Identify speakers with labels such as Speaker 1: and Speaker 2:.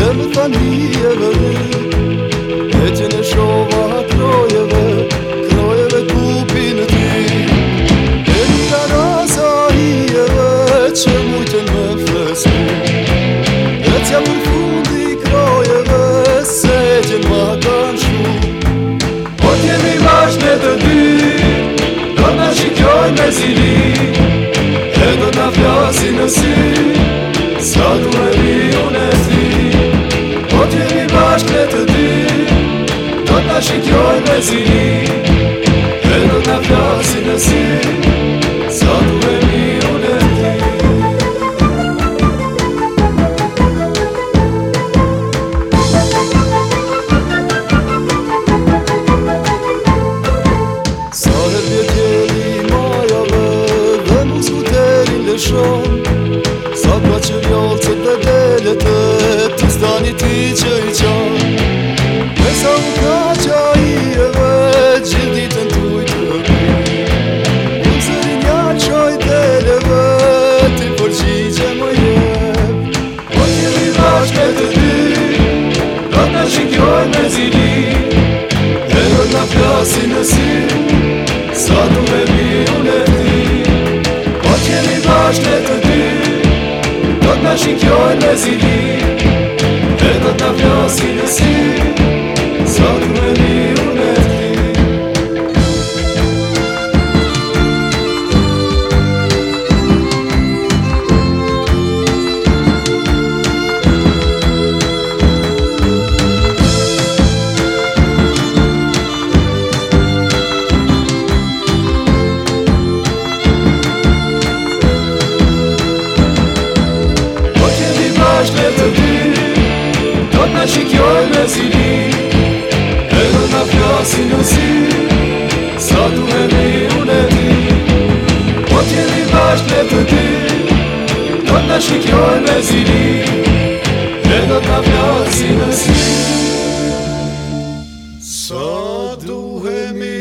Speaker 1: Në tërëta njëve E qenë e shovat krojeve Krojeve kupin ti E rruta raza njëve Që ujtjen me flestit E që burt fundi krojeve Se qenë ma kanë shumë Po tjeni laç në dëdi Do t'na zhikjoj me zili E do t'na flasinë si S'kadu Në tërëta njëve E që kjoj me zini E do të flasi në si Sa du e mi unë e ti Sa dhe për me majave Dhe mu zvuteri në shon Sa pa që vjallë të dhe delet Të zdani ti që i qon Me sa më kërë si në si Sa du me unë e ti Po qemi bashkë të ty Do të nashin me zilin E do t'a pja si nësi Sa duhe mi unë e ti Po t'jemi bashk për të ti Do t'a shikjoj me zidi E do t'a pja si nësi Sa duhe mi unë e ti